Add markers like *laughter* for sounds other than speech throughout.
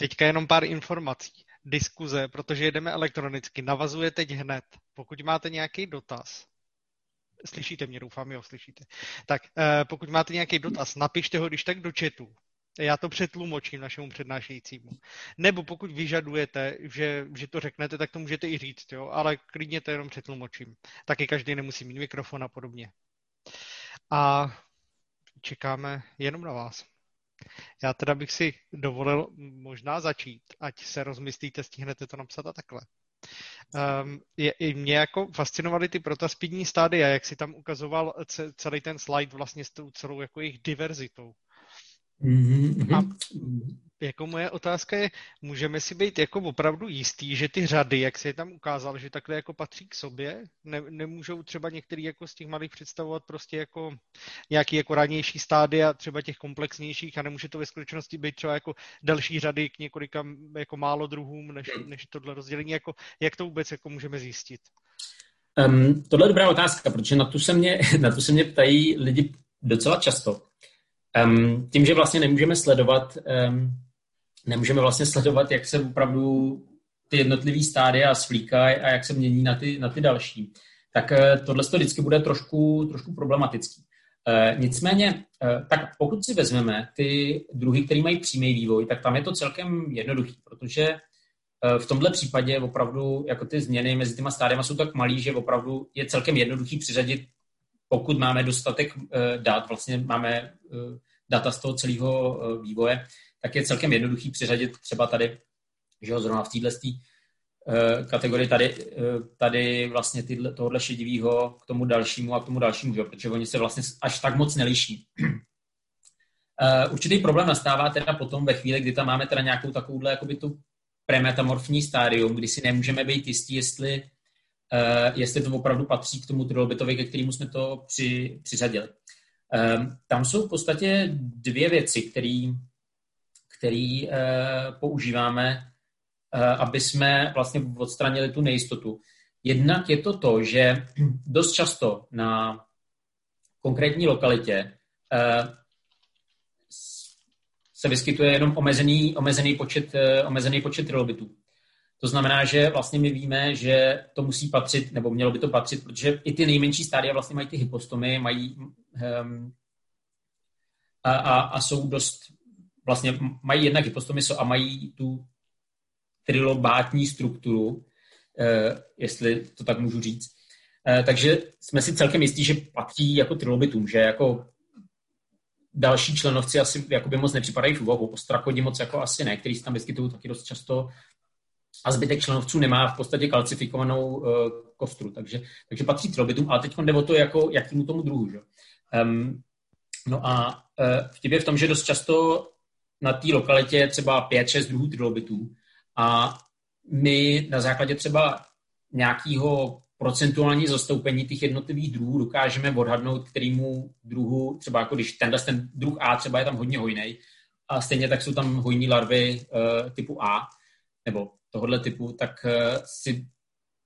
Teďka jenom pár informací. Diskuze, protože jedeme elektronicky, navazuje teď hned. Pokud máte nějaký dotaz, slyšíte mě, doufám, jo, slyšíte. Tak eh, pokud máte nějaký dotaz, napište ho když tak do chatu. Já to přetlumočím našemu přednášejícímu. Nebo pokud vyžadujete, že, že to řeknete, tak to můžete i říct, jo? ale klidně to jenom přetlumočím. Taky každý nemusí mít mikrofon a podobně. A čekáme jenom na vás. Já teda bych si dovolil možná začít, ať se rozmyslíte, stihnete to napsat a takhle. Um, je, i mě jako fascinovaly ty protaspidní stádia, jak si tam ukazoval celý ten slide vlastně s tou celou jako jejich diverzitou. Mm-hmm. A jako moje otázka je, můžeme si být jako opravdu jistý, že ty řady, jak se je tam ukázal, že takhle jako patří k sobě, ne, nemůžou třeba některý jako z těch malých představovat prostě jako nějaký jako ranější stádia, třeba těch komplexnějších a nemůže to ve skutečnosti být třeba jako další řady k několika jako málo druhům, než, než tohle rozdělení, jako jak to vůbec jako můžeme zjistit? Um, tohle je dobrá otázka, protože na tu se mě, *laughs* na tu se mě ptají lidi docela často. Um, tím, že vlastně nemůžeme sledovat, um, nemůžeme vlastně sledovat, jak se opravdu ty jednotlivé stádia svlíkají a jak se mění na ty, na ty další, tak uh, tohle to vždycky bude trošku, trošku problematický. Uh, nicméně, uh, tak pokud si vezmeme ty druhy, které mají přímý vývoj, tak tam je to celkem jednoduchý, protože v tomhle případě opravdu jako ty změny mezi těma stádiama jsou tak malý, že opravdu je celkem jednoduchý přiřadit pokud máme dostatek dat, vlastně máme data z toho celého vývoje, tak je celkem jednoduchý přiřadit třeba tady, že jo, zrovna v téhle uh, kategorii tady, uh, tady vlastně tyhle, tohohle šedivého k tomu dalšímu a k tomu dalšímu, že? protože oni se vlastně až tak moc neliší. Uh, *clears throat* určitý problém nastává teda potom ve chvíli, kdy tam máme teda nějakou takovouhle jakoby tu premetamorfní stádium, kdy si nemůžeme být jistí, jestli jestli to opravdu patří k tomu trilobitovi, ke kterému jsme to při, přiřadili. Tam jsou v podstatě dvě věci, které který, uh, používáme, uh, aby jsme vlastně odstranili tu nejistotu. Jednak je to to, že *clears throat* dost často na konkrétní lokalitě uh, se vyskytuje jenom omezený, omezený počet, omezený počet trilobitů. To znamená, že vlastně my víme, že to musí patřit, nebo mělo by to patřit, protože i ty nejmenší stádia vlastně mají ty hypostomy, mají um, a, a, a jsou dost, vlastně mají jednak hypostomy a mají tu trilobátní strukturu, uh, jestli to tak můžu říct. Uh, takže jsme si celkem jistí, že patří jako trilobitům, že jako další členovci asi jakoby moc nepřipadají v úvahu. Ostrakodi moc jako asi ne, který se tam vyskytují taky dost často a zbytek členovců nemá v podstatě kalcifikovanou uh, kostru, takže, takže patří trilobitům, ale teď jde o to, jako, jakýmu tomu druhu. Že? Um, no a uh, vtip je v tom, že dost často na té lokalitě je třeba 5-6 druhů trilobitů a my na základě třeba nějakého procentuální zastoupení těch jednotlivých druhů dokážeme odhadnout, kterýmu druhu, třeba jako když tenhle ten druh A třeba je tam hodně hojný, a stejně tak jsou tam hojní larvy uh, typu A, nebo tohohle typu, tak eh, si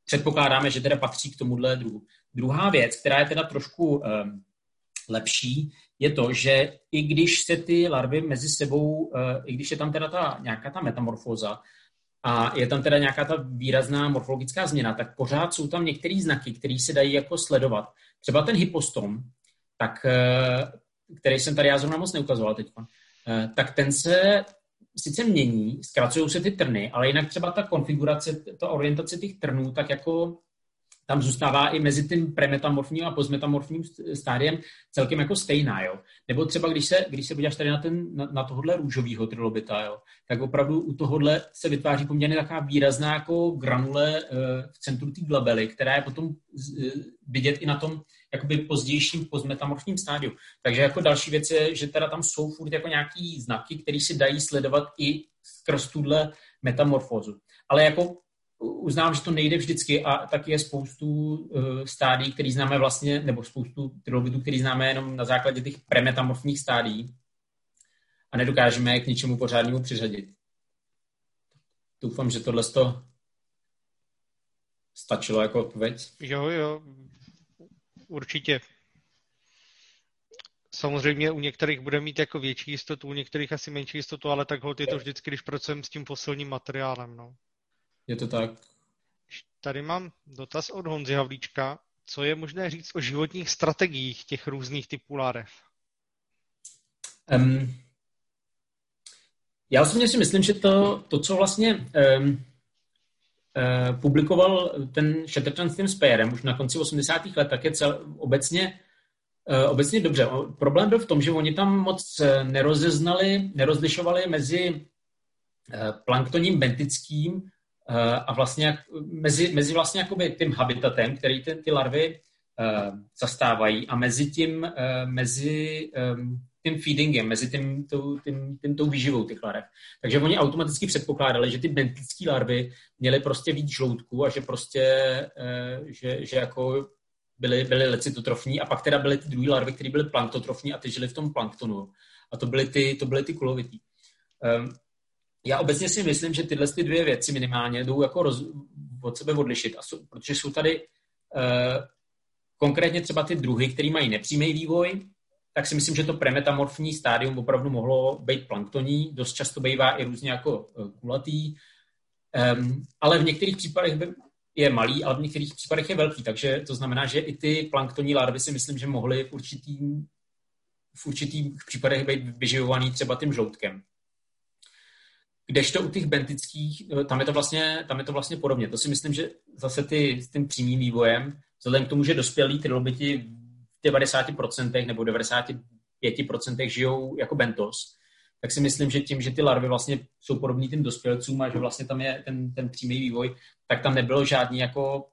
předpokládáme, že teda patří k tomuhle druhu. Druhá věc, která je teda trošku um, lepší, je to, že i když se ty larvy mezi sebou, uh, i když je tam teda ta, nějaká ta metamorfóza a je tam teda nějaká ta výrazná morfologická změna, tak pořád jsou tam některé znaky, které se dají jako sledovat. Třeba ten hypostom, tak, uh, který jsem tady já zrovna moc neukazoval teď, uh, tak ten se sice mění, zkracují se ty trny, ale jinak třeba ta konfigurace, ta orientace těch trnů, tak jako tam zůstává i mezi tím premetamorfním a postmetamorfním stádiem celkem jako stejná, jo. Nebo třeba, když se, když se podíváš tady na, ten, na, na tohohle růžovýho trilobita, jo, tak opravdu u tohohle se vytváří poměrně taková výrazná jako granule uh, v centru té glabely, která je potom uh, vidět i na tom jakoby pozdějším postmetamorfním stádiu. Takže jako další věc je, že teda tam jsou furt jako nějaký znaky, které si dají sledovat i skrz tuhle metamorfózu. Ale jako uznám, že to nejde vždycky a taky je spoustu uh, stádí, který známe vlastně, nebo spoustu trilobitů, který známe jenom na základě těch premetamorfních stádí a nedokážeme je k něčemu pořádnému přiřadit. Doufám, že tohle to stačilo jako odpověď. Jo, jo, určitě. Samozřejmě u některých bude mít jako větší jistotu, u některých asi menší jistotu, ale tak je to vždycky, když pracujeme s tím fosilním materiálem. No. Je to tak. Tady mám dotaz od Honzy Havlíčka. Co je možné říct o životních strategiích těch různých typů lárev? Um, já osobně si myslím, že to, to co vlastně um, uh, publikoval ten Shatterton s tím Spayerem už na konci 80. let, tak je cel, obecně uh, obecně dobře. Problém byl v tom, že oni tam moc eh, nerozeznali, nerozlišovali mezi uh, planktoním bentickým a vlastně mezi, mezi vlastně jakoby tím habitatem, který ty, ty larvy uh, zastávají a mezi tím, uh, mezi um, tím feedingem, mezi tím, tou, tím, tím tou výživou těch larv. Takže oni automaticky předpokládali, že ty bentické larvy měly prostě víc žloutku a že prostě, eh, že, že jako byly, byly lecitotrofní a pak teda byly ty druhé larvy, které byly planktotrofní a ty žily v tom planktonu. A to byly ty, to byly ty kulovitý. Um, já obecně si myslím, že tyhle ty dvě věci minimálně jdou jako roz, od sebe odlišit, a jsou, protože jsou tady uh, konkrétně třeba ty druhy, které mají nepřímý vývoj, tak si myslím, že to premetamorfní stádium opravdu mohlo být planktoní, dost často bývá i různě jako e, kulatý, um, ale v některých případech je malý, ale v některých případech je velký, takže to znamená, že i ty planktonní larvy si myslím, že mohly v v určitých případech být vyživovaný třeba tím žloutkem. Kdežto u těch bentických, e, tam je to vlastně, tam je to vlastně podobně. To si myslím, že zase ty, s tím přímým vývojem, vzhledem k tomu, že dospělí trilobiti 90% nebo 95% žijou jako bentos, tak si myslím, že tím, že ty larvy vlastně jsou podobný tím dospělcům a že vlastně tam je ten, ten přímý vývoj, tak tam nebylo žádný jako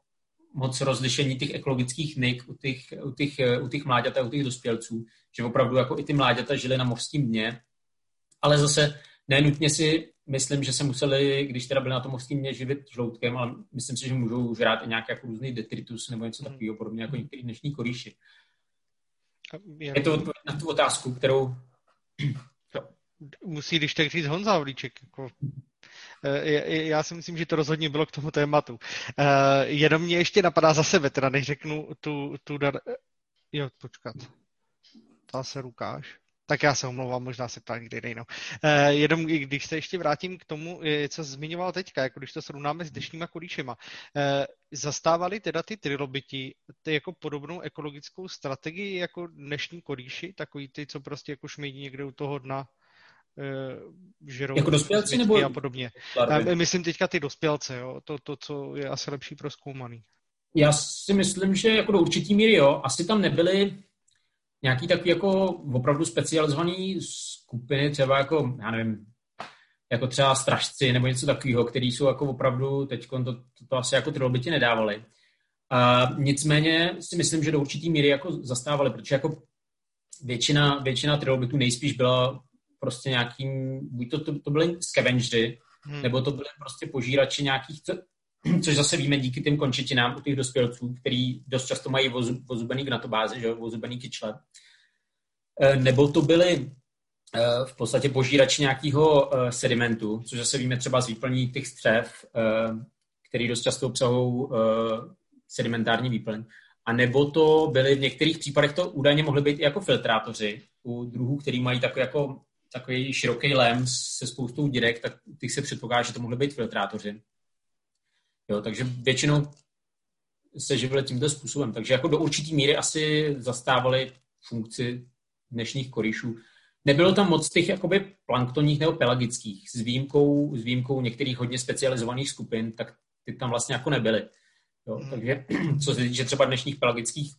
moc rozlišení těch ekologických nik u těch, u těch, u těch mláďat a u těch dospělců, že opravdu jako i ty mláďata žili na mořském dně, ale zase nenutně si myslím, že se museli, když teda byli na tom dně, živit žloutkem, ale myslím si, že můžou žrát i nějaký jako různý detritus nebo něco hmm. takového, podobně jako některý dnešní korýši. Je to odpověď na tu otázku, kterou... Musí když tak říct Honza Havlíček. Jako... Eh, já si myslím, že to rozhodně bylo k tomu tématu. Eh, jenom mě ještě napadá za sebe, teda než řeknu tu, tu dar... Jo, počkat. Ta se Lukáš. Tak já se omlouvám, možná se ptá někde jinou. Eh, jenom když se ještě vrátím k tomu, eh, co zmiňoval teďka, jako když to srovnáme s dnešníma kolíšema, eh, zastávali teda ty trilobiti ty jako podobnou ekologickou strategii jako dnešní kolíši, takový ty, co prostě jako šmejdí někde u toho dna, žerou jako dospělci nebo a podobně. Larvy. Myslím teďka ty dospělce, jo? To, to, co je asi lepší pro zkoumaný. Já si myslím, že jako do určitý míry jo. Asi tam nebyly nějaký takový jako opravdu specializovaný skupiny, třeba jako, já nevím, jako třeba stražci nebo něco takového, který jsou jako opravdu, teď to, to, to asi jako trilobiti nedávali. A nicméně si myslím, že do určitý míry jako zastávali, protože jako většina, většina trilobitů nejspíš byla prostě nějakým, buď to, to, to byly scavengery, hmm. nebo to byly prostě požírači nějakých *clears throat* což zase víme díky těm končetinám u těch dospělců, který dost často mají vozubený gnatobáze, že vozubený kyčle. E, nebo to byly e, v podstatě požírači nějakého e, sedimentu, což zase víme třeba z výplní těch střev, který dost často obsahují sedimentární výplň. A nebo to byly v některých případech to údajně mohly být i jako filtrátoři u druhů, který mají takový jako takový široký lem se spoustou dírek, tak těch se předpokládá, že to mohly být filtrátoři. Jo, takže většinou se živili tímto způsobem. Takže jako do určitý míry asi zastávali funkci dnešních korýšů. Nebylo tam moc těch jakoby planktonních nebo pelagických, s výjimkou, s výjimkou některých hodně specializovaných skupin, tak ty tam vlastně jako nebyly. Jo, hmm. takže *clears throat* co se týče třeba dnešních pelagických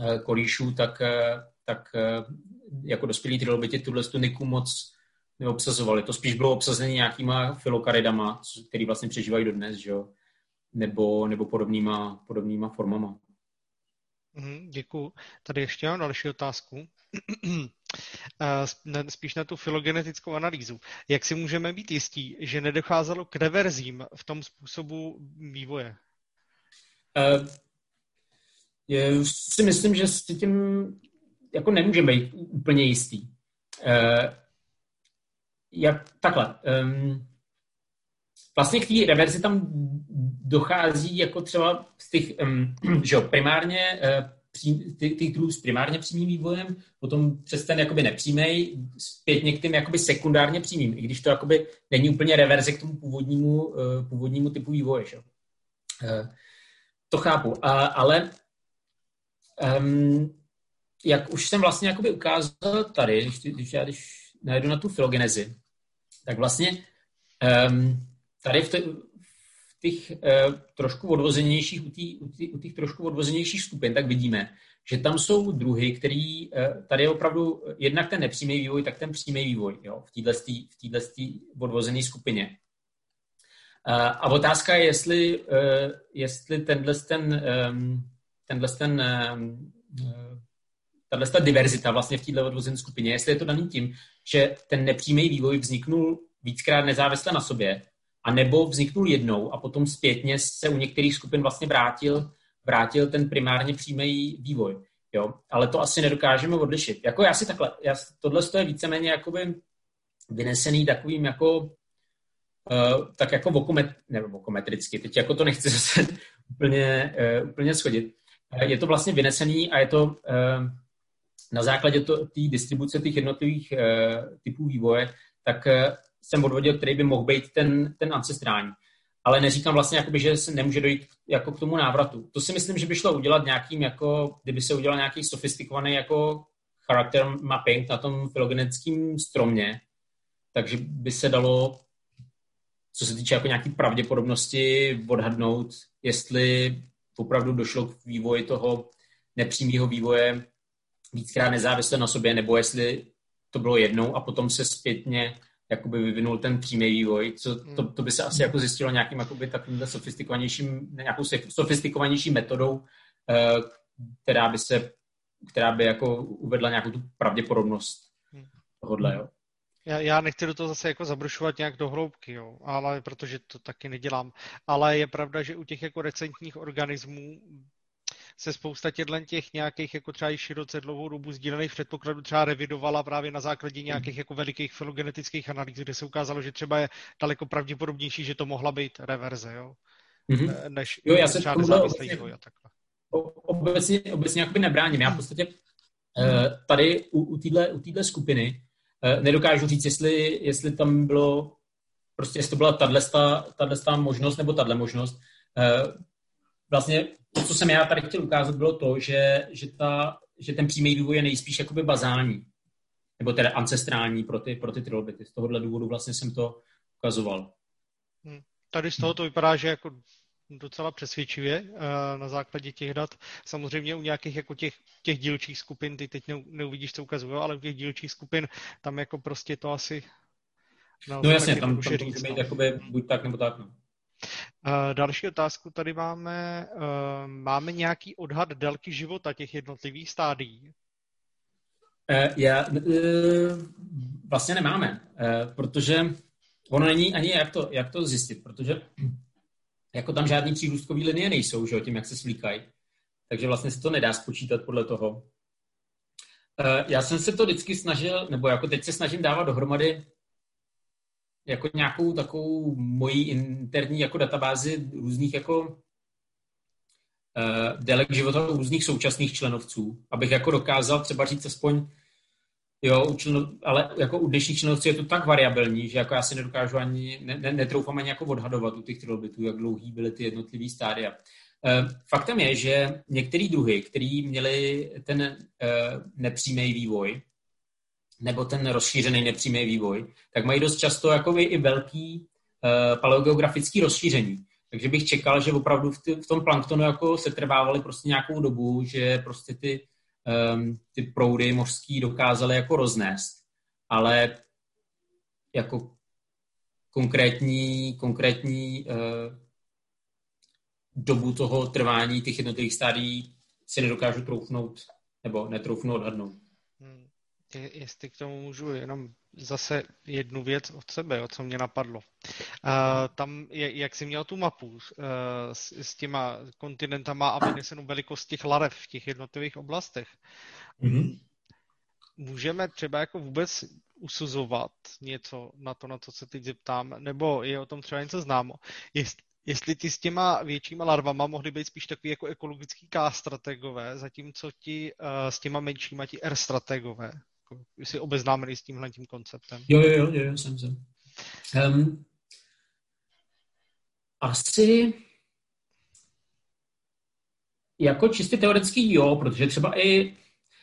eh, korýšů, tak, eh, tak eh, jako dospělí trilobiti tuhle tu niku moc neobsazovali. To spíš bylo obsazené nějakýma filokaridama, který vlastně přežívají dodnes, že jo? Nebo, nebo podobnýma, podobnýma formama. Mm, děkuji. Tady ještě mám další otázku. *clears throat* Spíš na tu filogenetickou analýzu. Jak si můžeme být jistí, že nedocházelo k reverzím v tom způsobu vývoje? Uh, je, si myslím, že s tím jako nemůžeme být úplně jistý. Uh, jak takhle. Um, vlastně k té reverzi tam dochází jako třeba z těch, um, *clears throat* že jo, primárně uh, těch, těch druhů s primárně přímým vývojem, potom přes ten jakoby nepřímej, zpět některým jakoby sekundárně přímým, i když to jakoby není úplně reverze k tomu původnímu, původnímu typu vývoje. Že? To chápu, a, ale um, jak už jsem vlastně jakoby ukázal tady, když, když já když najdu na tu filogenezi, tak vlastně um, tady v, těch uh, trošku odvozenějších, u, tý, u, tý, u těch trošku odvozenějších skupin, tak vidíme, že tam jsou druhy, který, uh, tady je opravdu jednak ten nepřímý vývoj, tak ten přímý vývoj jo, v této v odvozené skupině. Uh, a otázka je, jestli, jestli tenhle ten, um, tenhle ten um, tahle ta diverzita vlastně v této odvozené skupině, jestli je to daný tím, že ten nepřímý vývoj vzniknul víckrát nezávisle na sobě, a nebo vzniknul jednou a potom zpětně se u některých skupin vlastně vrátil, vrátil ten primárně přímý vývoj. Jo? Ale to asi nedokážeme odlišit. Jako já si takhle, já, tohle je víceméně jakoby vynesený takovým jako uh, tak jako vokomet, nebo vokometricky, teď jako to nechci *laughs* zase úplně, uh, úplně schodit. Uh, je to vlastně vynesený a je to uh, na základě té distribuce těch jednotlivých uh, typů vývoje, tak uh, jsem odvodil, který by mohl být ten, ten ancestrální. Ale neříkám vlastně, jakoby, že se nemůže dojít jako k tomu návratu. To si myslím, že by šlo udělat nějakým, jako, kdyby se udělal nějaký sofistikovaný jako charakter mapping na tom filogenetickém stromě, takže by se dalo, co se týče jako nějaký pravděpodobnosti, odhadnout, jestli opravdu došlo k vývoji toho nepřímého vývoje víckrát nezávisle na sobě, nebo jestli to bylo jednou a potom se zpětně jakoby vyvinul ten přímý vývoj, co, to, to by se asi jako zjistilo nějakým jakoby takovýmhle sofistikovanějším, nějakou sofistikovanější metodou, eh, která by se, která by jako uvedla nějakou tu pravděpodobnost tohohle, jo. Já, já nechci do toho zase jako zabrušovat nějak do hloubky, jo, ale protože to taky nedělám. Ale je pravda, že u těch jako recentních organismů se spousta těch nějakých jako třeba i široce dlouhou dobu sdílených předpokladů třeba revidovala právě na základě nějakých jako velikých filogenetických analýz, kde se ukázalo, že třeba je daleko pravděpodobnější, že to mohla být reverze, jo, mm-hmm. než jo, já se třeba nezávislý vývoj a takhle. Obecně, obecně jakoby nebráním. Já v podstatě eh, tady u, u téhle u týhle skupiny eh, nedokážu říct, jestli, jestli tam bylo prostě jestli to byla tato možnost nebo tato možnost vlastně to, co jsem já tady chtěl ukázat, bylo to, že, že, ta, že ten přímý vývoj je nejspíš jakoby bazální, nebo teda ancestrální pro ty, pro ty trilobity. Z tohohle důvodu vlastně jsem to ukazoval. Hmm. Tady z toho to vypadá, že jako docela přesvědčivě uh, na základě těch dat. Samozřejmě u nějakých jako těch, těch dílčích skupin, ty teď neuvidíš, co ukazuju, ale u těch dílčích skupin tam jako prostě to asi... No jasně, tam, tam to může být no. jakoby buď tak nebo tak. No. Další otázku tady máme. Máme nějaký odhad délky života těch jednotlivých stádií? E, já, vlastně nemáme, protože ono není ani jak to, jak to zjistit, protože *clears throat* jako tam žádný přírůstkové linie nejsou, že, tím, jak se svlíkají. Takže vlastně se to nedá spočítat podle toho. Já jsem se to vždycky snažil, nebo jako teď se snažím dávat dohromady jako nějakou takovou mojí interní jako databázi různých jako uh, délek života různých současných členovců, abych jako dokázal třeba říct aspoň, jo, u členov, ale jako u dnešních členovců je to tak variabilní, že jako já si nedokážu ani, ne, ne, netroufám ani jako odhadovat u těch trilobitů, jak dlouhý byly ty jednotlivý stádia. Uh, faktem je, že některé druhy, které měly ten uh, nepřímý vývoj, nebo ten rozšířený nepřímý vývoj, tak mají dost často jakoby i velký uh, paleogeografický rozšíření. Takže bych čekal, že opravdu v, ty, v tom planktonu jako se trvávaly prostě nějakou dobu, že prostě ty, um, ty proudy mořský dokázaly jako roznést. Ale jako konkrétní, konkrétní uh, dobu toho trvání těch jednotlivých stádií si nedokážu troufnout nebo netroufnu odhadnout jestli k tomu můžu jenom zase jednu věc od sebe, o co mě napadlo. Uh, tam, je, jak jsi měl tu mapu s, s těma kontinentama a vynesenou velikost těch larev v těch jednotlivých oblastech, mm-hmm. můžeme třeba jako vůbec usuzovat něco na to, na to se teď zeptám, nebo je o tom třeba něco známo, jest, jestli ti s těma většíma larvama mohly být spíš takový jako ekologický K strategové, zatímco ti uh, s těma menšíma ti R strategové. Jako, jsi obeznámený s tímhle tím konceptem. Jo, jo, jo, jo jsem, jsem. Um, asi jako čistě teoretický jo, protože třeba i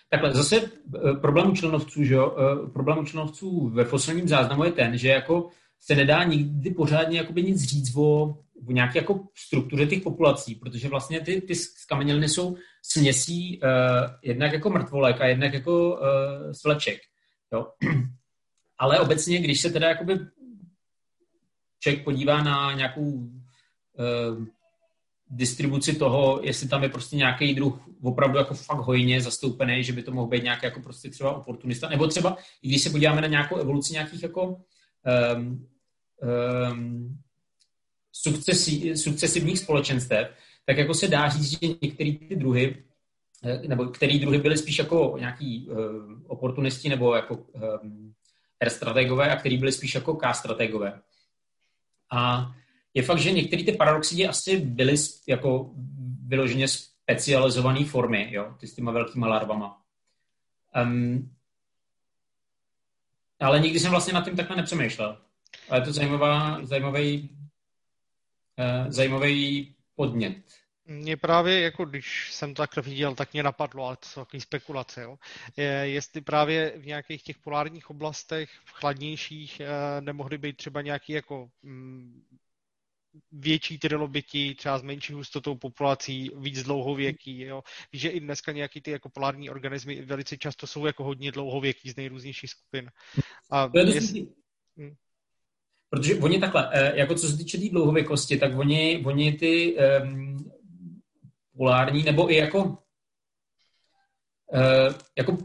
takhle, zase eh, problém učlenovců, že jo, eh, problém učlenovců ve fosilním záznamu je ten, že jako se nedá nikdy pořádně jakoby nic říct o, o nějaké jako struktuře těch populací, protože vlastně ty, ty skameněliny jsou směsí uh, jednak jako mrtvolek a jednak jako uh, sleček. Jo. *clears throat* Ale obecně, když se teda jakoby člověk podívá na nějakou uh, distribuci toho, jestli tam je prostě nějaký druh opravdu jako fakt hojně zastoupený, že by to mohl být nějaký jako prostě třeba oportunista, nebo třeba, i když se podíváme na nějakou evoluci nějakých jako um, um, sukcesi, sukcesivních společenstev, tak jako se dá říct, že některé ty druhy, eh, nebo který druhy byly spíš jako nějaký uh, oportunisti nebo jako um, R strategové a který byly spíš jako K strategové. A je fakt, že některé ty paradoxidy asi byly jako vyloženě specializované formy, jo, ty s těma velkýma larvama. Um, ale nikdy jsem vlastně nad tím takhle nepřemýšlel. Ale je to zajímavá, zajímavý, zajímavý podnět. Mě právě, jako když jsem to takhle viděl, tak mě napadlo, ale to jsou takové spekulace, jo. Je, jestli právě v nějakých těch polárních oblastech, v chladnějších, eh, nemohly být třeba nějaký jako mm, větší trilobiti, třeba s menší hustotou populací, víc dlouhověký, jo. Víš, že i dneska nějaký ty jako polární organismy velice často jsou jako hodně dlouhověký z nejrůznějších skupin. A to je jestli... Protože oni takhle, eh, jako co se týče té tý dlouhověkosti, tak oni, oni ty um, polární, nebo i jako uh, jako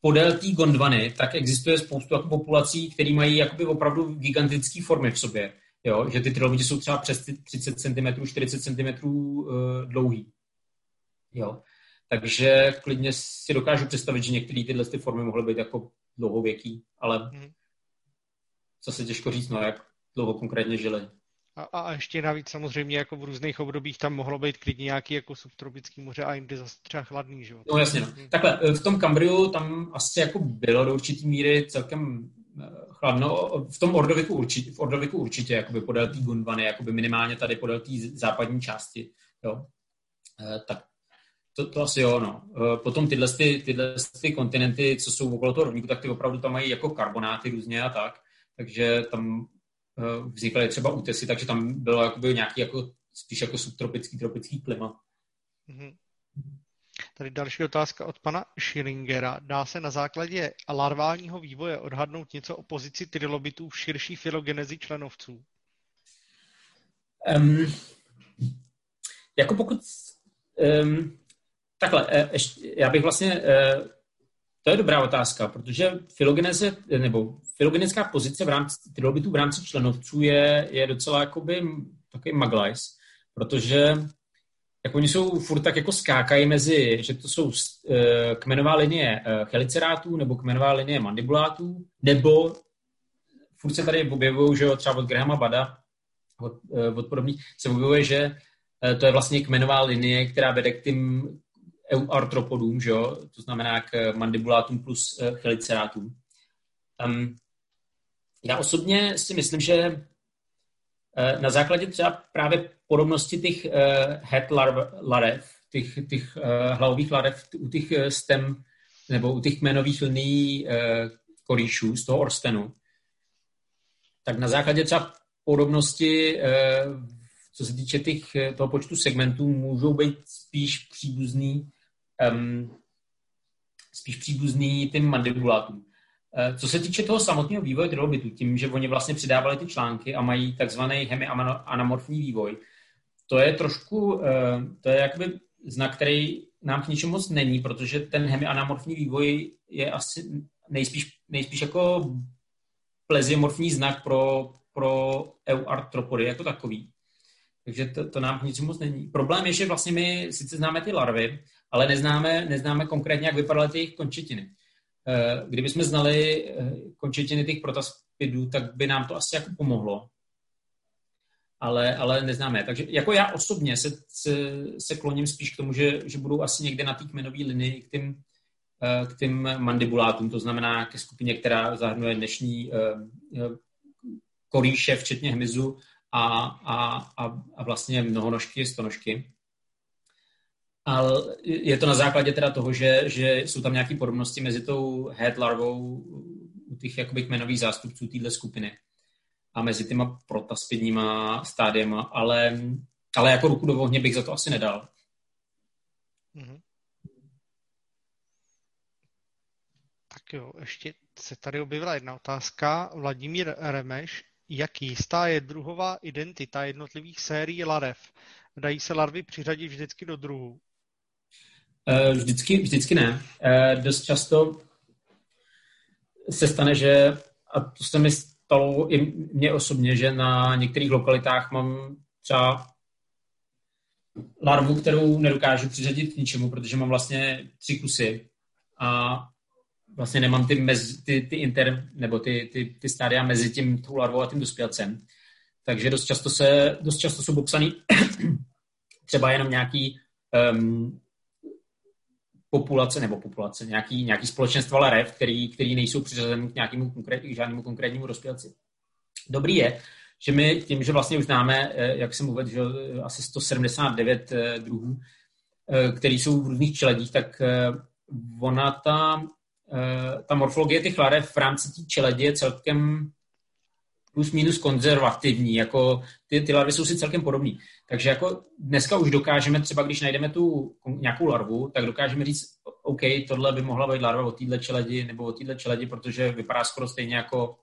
podél té gondvany, tak existuje spoustu jako populací, které mají jakoby opravdu gigantické formy v sobě jo, že ty trilobiti jsou třeba přes 30 cm, 40 cm uh, dlouhý. Jo. Takže klidně si dokážu představit, že některé tyhle ty formy mohly být jako dlouhověký, ale hmm. Co se těžko říct, no, jak dlouho konkrétně žili. A, a ještě navíc samozřejmě jako v různých obdobích tam mohlo být klidně nějaký jako subtropický moře a jindy zase třeba chladný, že jo? No jasně, no. Hmm. Takhle, v tom Kambriu tam asi jako bylo do určitý míry celkem chladno. V tom Ordoviku určitě, v Ordoviku určitě, jakoby podél té Gondvany, jakoby minimálně tady podél té západní části, jo. E, tak to, to asi jo, no. E, potom tyhle, ty, tyhle ty kontinenty, co jsou okolo toho rovníku, tak ty opravdu tam mají jako karbonáty různě a tak, takže tam e, vznikaly třeba útesy, takže tam bylo jakoby nějaký jako, spíš jako subtropický, tropický klima. Mm-hmm. Tady další otázka od pana Schillingera. Dá se na základě larválního vývoje odhadnout něco o pozici trilobitů v širší filogenezi členovců? Um, jako pokud... Um, takhle, e, ještě, já bych vlastně... To je dobrá otázka, protože filogeneze, nebo filogenická pozice v rámci trilobitů v rámci členovců je, je docela jakoby takový maglajs, protože jak oni jsou furt tak jako skákají mezi, že to jsou uh, kmenová linie uh, chelicerátů nebo kmenová linie mandibulátů, nebo furt se tady objevují, že jo, třeba od Grahama Bada, od, uh, od podobných, se objevuje, že to je vlastně kmenová linie, která vede k tím euartropodům, že jo, to znamená k mandibulátům plus uh, chelicerátům. Um, já osobně si myslím, že na základě třeba právě podobnosti těch head larev, těch, těch hlavových larev u těch stem nebo u těch kmenových uh, korýšů z toho orstenu, tak na základě třeba podobnosti, co se týče těch, toho počtu segmentů, můžou být spíš příbuzný um, spíš příbuzný tím mandibulátům. Co se týče toho samotného vývoje trilobitu, tím, že oni vlastně přidávali ty články a mají takzvaný hemianamorfní vývoj, to je trošku, eh, to je jakoby znak, který nám k ničemu moc není, protože ten hemianamorfní vývoj je asi nejspíš, nejspíš jako pleziomorfní znak pro, pro euartropody jako takový. Takže to, to nám k ničemu moc není. Problém je, že vlastně my sice známe ty larvy, ale neznáme, neznáme konkrétně, jak vypadaly ty jejich končetiny. Eh, kdybychom znali eh, končetiny těch protaspidů, tak by nám to asi jako pomohlo ale, ale neznáme. Takže jako já osobně se, se, se kloním spíš k tomu, že, že budou asi někde na té kmenové linii k tím, eh, k tím mandibulátům, to znamená ke skupině, která zahrnuje dnešní korýše, včetně hmyzu a, a, a, a vlastně mnohonožky, stonožky. Ale je to na základě teda toho, že, že jsou tam nějaké podobnosti mezi tou head larvou u těch jakoby kmenových zástupců téhle skupiny a mezi těma protaspidníma stádiema, ale, ale jako ruku do ohně bych za to asi nedal. Mm-hmm. Tak jo, ještě se tady objevila jedna otázka. Vladimír Remeš, jak jistá je druhová identita jednotlivých sérií larev? Dají se larvy přiřadit vždycky do druhů? Eh, vždycky, vždycky ne. Eh, dost často se stane, že, a to se mi stalo i mně osobně, že na některých lokalitách mám třeba larvu, kterou nedokážu přiřadit k ničemu, protože mám vlastně tři kusy a vlastně nemám ty, mez, ty, ty inter, nebo ty, ty, ty stádia mezi tím tou larvou a tím dospělcem. Takže dost často, se, dost často jsou popsaný *clears throat* třeba jenom nějaký um, populace nebo populace, nějaký, nějaký společenstva larev, který, který nejsou přiřazeny k nějakému konkrét, k žádnému konkrétnímu dospělci. Dobrý je, že my tím, že vlastně už známe, eh, jak jsem uvedl, že eh, asi 179 eh, druhů, který jsou v různých čeledích, tak ona ta, ta morfologie těch larev v rámci té čeledě je celkem plus minus konzervativní, jako ty, ty larvy jsou si celkem podobné. Takže jako dneska už dokážeme, třeba když najdeme tu nějakou larvu, tak dokážeme říct, OK, tohle by mohla být larva od téhle čeledi nebo od téhle čeledi, protože vypadá skoro stejně jako,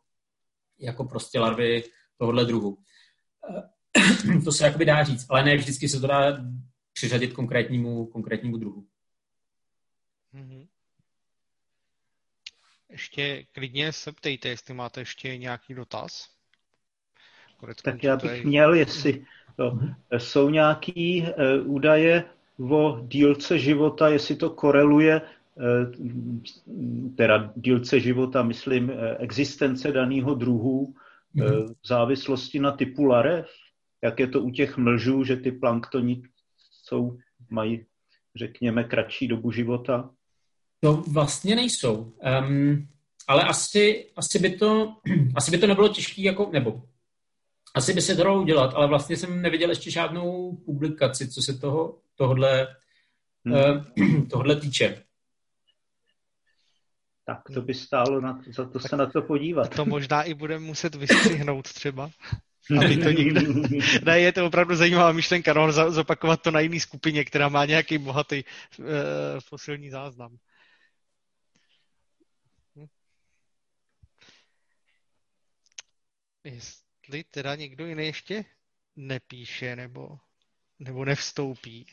jako prostě larvy tohohle druhu. *clears throat* to se jakoby dá říct, ale ne vždycky se to dá přiřadit konkrétnímu, konkrétnímu druhu. Mm-hmm. Ještě klidně se ptejte, jestli máte ještě nějaký dotaz. tak já bych tady... měl, jestli to, jsou nějaké uh, údaje o dílce života, jestli to koreluje, uh, teda dílce života, myslím, uh, existence daného druhu mm-hmm. v závislosti na typu larev, jak je to u těch mlžů, že ty planktoni jsou, mají, řekněme, kratší dobu života? To vlastně nejsou. Um, ale asi, asi, by to, *clears throat* asi by to nebylo těžké, jako, nebo asi by se to dalo udělat, ale vlastně jsem neviděl ještě žádnou publikaci, co se toho, tohodle, hmm. uh, *clears throat* tohodle týče. Tak to by stálo na to, za to tak se na to podívat. To možná i budeme muset vystřihnout třeba. *laughs* Aby to nikdo... *laughs* ne, je to opravdu zajímavá myšlenka, no, zopakovat to na jiný skupině, která má nějaký bohatý uh, fosilní záznam. Jestli teda někdo jiný ještě nepíše nebo, nebo nevstoupí,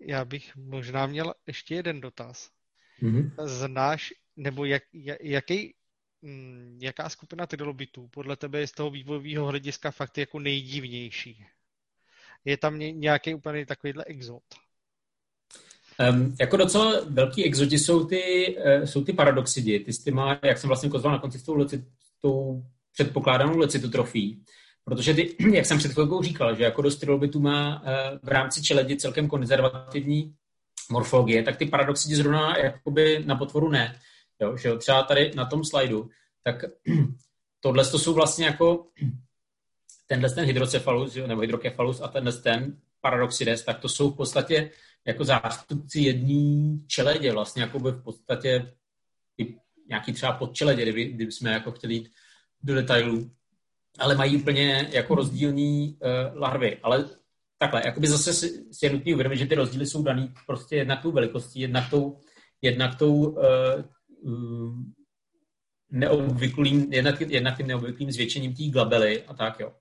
já bych možná měl ještě jeden dotaz. Mm-hmm. Znáš, nebo jak, jaký, mm, jaká skupina trilobitů podle tebe je z toho vývojového hlediska fakt jako nejdivnější? Je tam nějaký úplně takovýhle exot? Um, jako docela velký exoti jsou ty, uh, jsou ty paradoxidy. Ty s těma, jak jsem vlastně kozval na konci s tou, tou předpokládanou lecitotrofí. Protože ty, *clears throat* jak jsem před chvilkou říkal, že jako dost trilobitů má uh, v rámci čeledi celkem konzervativní morfologie, tak ty paradoxidy zrovna jakoby na potvoru ne. Jo, že jo, třeba tady na tom slajdu, tak *clears throat* tohle to jsou vlastně jako *clears throat* tenhle ten hydrocephalus, jo, nebo hydrokefalus a tenhle ten paradoxides, tak to jsou v podstatě jako zástupci jedné čeledě, vlastně jako by v podstatě nějaký třeba podčeledě, kdyby, kdyby jsme jako chtěli jít do detailů, ale mají úplně jako rozdílní uh, larvy. Ale takhle, jakoby zase si, si je nutný uvědomit, že ty rozdíly jsou daný prostě jednak tou velikostí, jednak tou, jednak tou uh, neobvyklým, jednak, jednak tím neobvyklým zvětšením té glabely a tak, jo.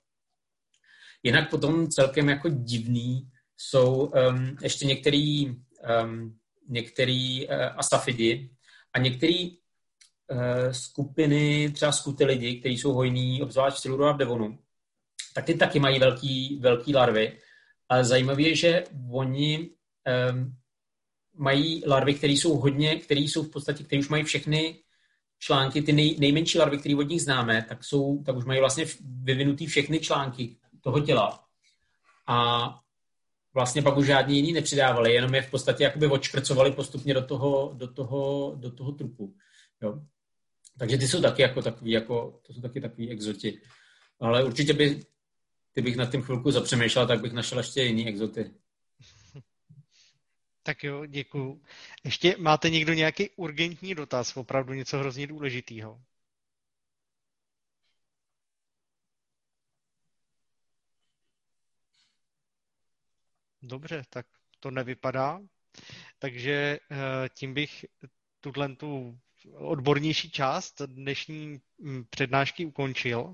Jinak potom celkem jako divný jsou um, ještě některý, um, některý uh, asafidi a některý skupiny, třeba skuty lidi, kteří jsou hojní, obzvlášť v Siluru a v Devonu, tak ty taky mají velký, velký larvy. Ale zajímavé je, že oni um, mají larvy, které jsou hodně, které jsou v podstatě, které už mají všechny články, ty nej, nejmenší larvy, které od nich známe, tak, jsou, tak už mají vlastně vyvinutý všechny články, toho těla. A vlastně pak už žádný jiný nepřidávali, jenom je v podstatě jakoby odškrcovali postupně do toho, do toho, do toho trupu. Jo. Takže ty jsou taky jako takový, jako, to jsou taky takový exoti. Ale určitě by, kdybych na tím chvilku zapřemýšlel, tak bych našel ještě jiný exoty. *laughs* Tak jo, děkuju. Ještě máte někdo nějaký urgentní dotaz, opravdu něco hrozně důležitého? Dobře, tak to nevypadá. Takže eh, tím bych tuhle tu odbornější část dnešní mm, přednášky ukončil.